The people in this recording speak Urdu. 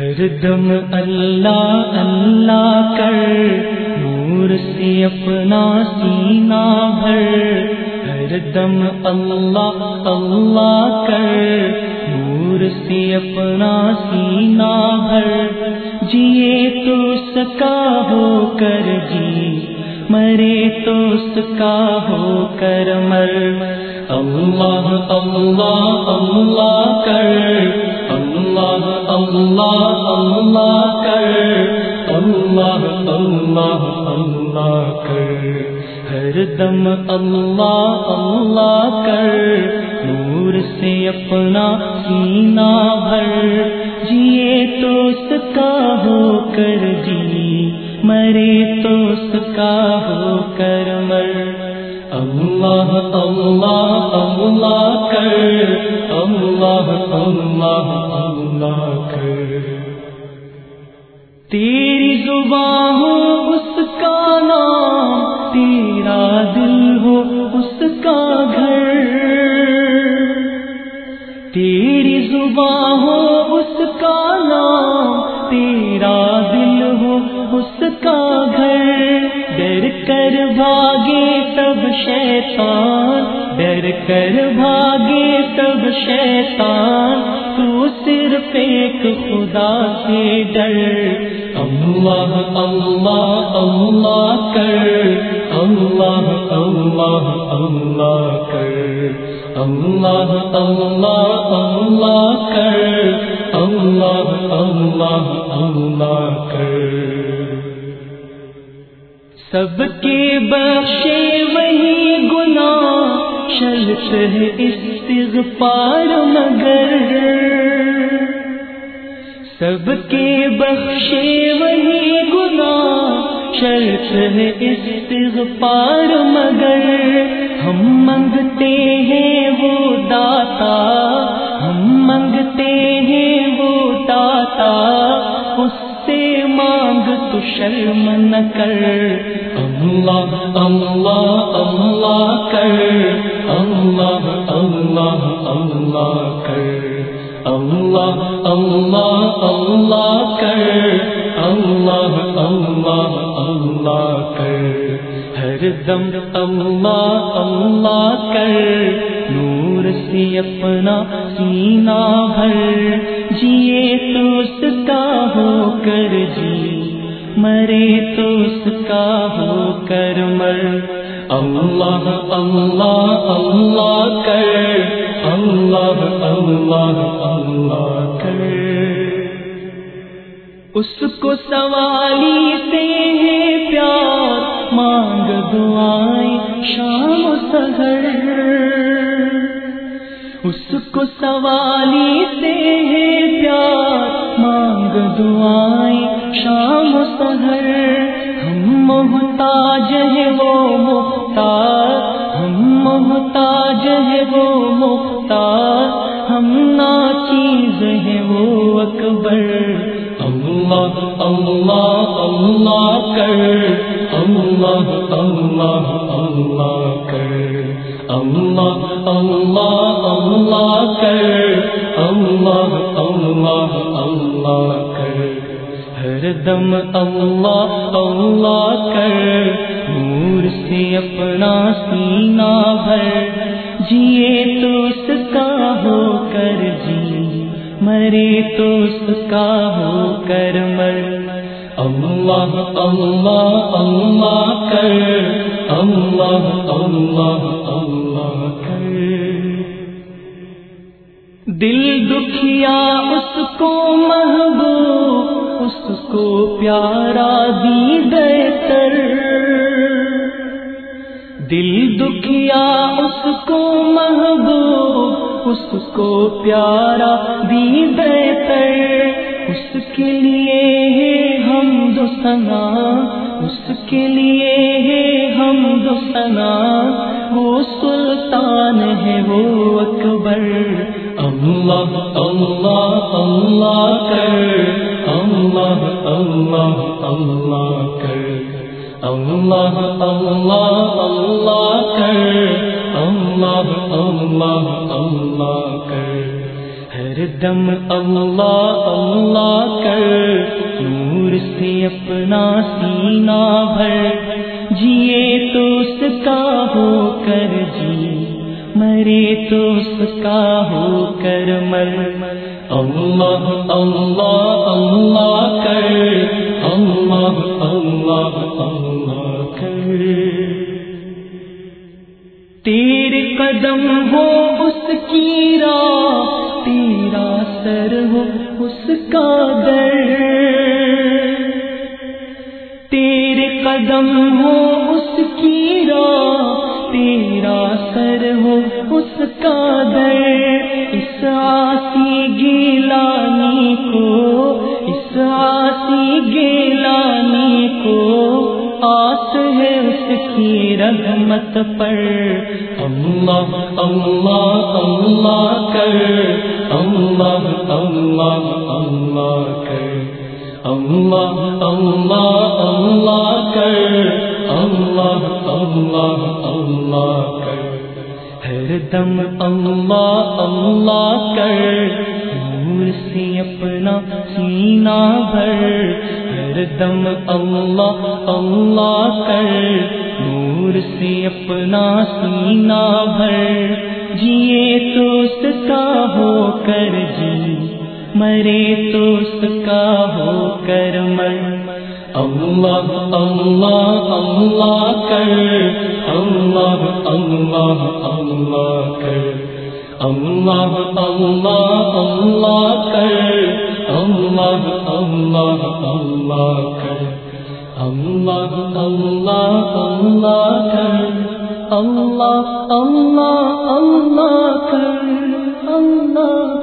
ہر دم اللہ اللہ کر، نور سے اپنا سینہ بھر۔ ہر دم اللہ اللہ کر، نور سے اپنا سینہ بھر۔ جیے تو سکا ہو کر جی مرے تو سکا ہو کر مر۔ اللہ اللہ اللہ کر اللہ اللہ اللہ کر اللہ اللہ اللہ کر ہر دم اللہ اللہ کر نور سے اپنا سینہ بھر جیے تو سکا ہو کر جی مرے تو سکا ہو کر مر اللہ اللہ اللہ کر اللہ اللہ اللہ کر تیری زبان ہو اس کا نام، تیرا دل ہو اس کا گھر۔ تیری زبان ہو اس کا نام، تیرا دل ہو اس کا گھر۔ ڈر کر بھاگے تب شیطان، ڈر کر بھاگے شیطان، تو صرف ایک خدا سے ڈر۔ اللہ اللہ اللہ کر۔ اللہ اللہ اللہ کر۔ اللہ اللہ اللہ کر۔ اللہ اللہ اللہ کر۔ سب کے بخشے شرط ہے استغفار مگر سب کے بخشے وہی گنا شرط ہے استغفار مگر ہم منگتے ہیں وہ داتا، ہم منگتے ہیں وہ داتا، اس سے مانگ تو شرم نہ کر۔ اللہ اللہ اللہ کر۔ اللہ اللہ کر، اللہ اللہ اللہ کر، اللہ اللہ اللہ کر، ہر دم اللہ اللہ کر، نور سے اپنا سینہ بھر، جیے تو اس کا ہو کر جی مرے تو اس کا ہو کر مر اللہ اللہ اللہ کر اللہ اللہ اللہ کر اس کو سوالی سے ہے پیار، مانگ دعائیں شام و سہر اس کو سوالی سے ہے پیار، مانگ دعائیں شام و سہر محتاج ہے وہ مختار ہم محتاج ہے وہ مختار ہم نا چیز ہے وہ اکبر۔ اللہ اللہ اللہ کر، اللہ اللہ اللہ کر۔ اللہ اللہ اللہ کر، اللہ اللہ اللہ کر۔ ہر دم اللہ اللہ کر، نور سے اپنا سینہ بھر۔ جیے تو اس کا ہو کر جی مرے تو اس کا ہو کر مر۔ اللہ اللہ اللہ کر، اللہ اللہ اللہ کر۔ دل دکھیا اس کو محبوب کو پیارا دی بہتر۔ دل دکھیا اس کو محبوب، اس کو پیارا دی بہتر۔ اس کے لیے ہے ہم دو سنا اس کے لیے ہے ہم دو سنا وہ سلطان ہے، وہ اکبر۔ اللہ اللہ اللہ کر۔ اللہ اللہ اللہ کر اللہ اللہ اللہ کر اللہ اللہ اللہ کر ہر دم اللہ اللہ کر نور سے اپنا سینا بھر جیے تو اس کا ہو کر جی مرے تو اس کا ہو کر مر اللہ اللہ دم ہو اس کی راہ تیرا سر ہو اس کا در۔ کی رحمت پر۔ اللہ اللہ اللہ کر۔ اللہ اللہ اللہ کر۔ اللہ اللہ اللہ کر۔ اللہ اللہ اللہ کر۔ ہر دم اللہ اللہ کر۔ نور سے اپنا سینہ بھر۔ ہر دم اللہ اللہ کر۔ نور سے اپنا سینہ بھر۔ جیے تو اس کا ہو کر جی مرے تو اس کا ہو کر مر۔ اللہ اللہ اللہ کر۔ اللہ اللہ اللہ کر۔ اللہ اللہ اللہ کر۔ اللہ اللہ اللہ کر۔ اللہ اللہ اللہ کر اللہ اللہ اللہ کر اللہ